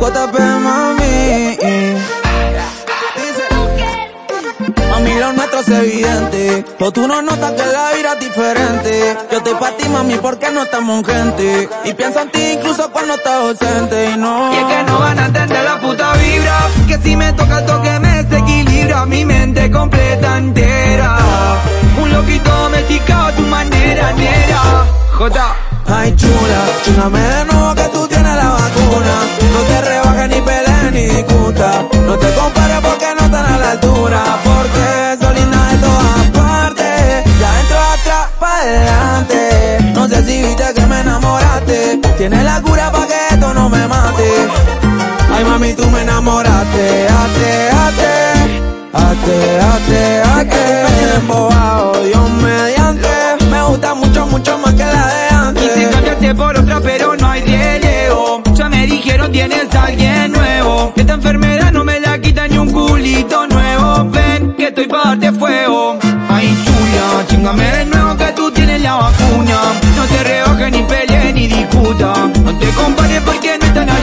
JP, mami. Mami, lo nuestro es evidente. O tú no notas que la vida es diferente. Yo estoy pa' ti, mami, porque no estamos en gente. Y pienso en ti incluso cuando estás ausente. Y no. Y es que no van a entender la puta vibra. Que si me toca el toque me desequilibra mi mente completa entera. Un loquito domesticado a tu manera, nera. J. Ay, chula, chingame de nuevo que tú tienes la vacuna. Tienes la cura pa' que esto no me mate. Ay, mami, tú me enamoraste. Ate, ate. Ate, ate, ate. Me embobado, Dios mediante. Me gusta mucho, mucho más que la de antes. Quise cambiarte por otra, pero no hay relevo. Ya me dijeron tienes alguien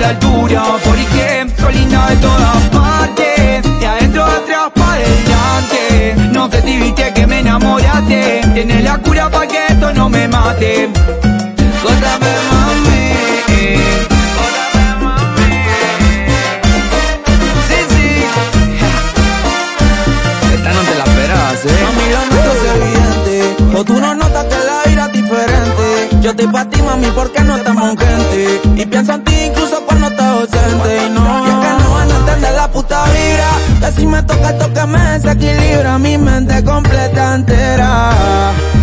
la altura. Porque soy linda de todas partes. De adentro a atrás pa' adelante. No sé si viste que me enamoraste. Tienes la cura pa' que esto no me mate. Jódame, mami. Jódame, mami. Sí, sí. Esta no te la esperabas, eh. Mami, lo nuestro es evidente. O tú no notas que la vida es diferente. Yo estoy pa' ti, mami, porque no estamos en gente. Y pienso en ti si me toca que me desequilibra mi mente completa entera.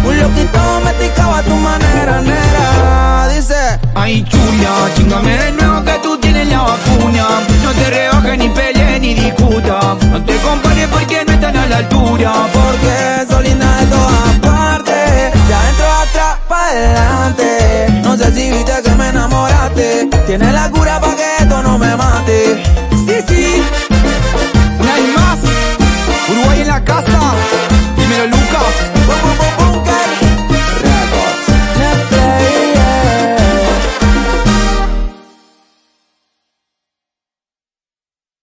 Un loquito domesticado a tu manera, nera. Dice. Ay, chula, chingame de nuevo que tú tienes la vacuna. No te rebajes ni pelees ni discuta. No te compares porque no están a la altura. Porque soy linda de todas partes. Ya entro atrás, pa' adelante. No sé si viste que me enamoraste. Tienes la cura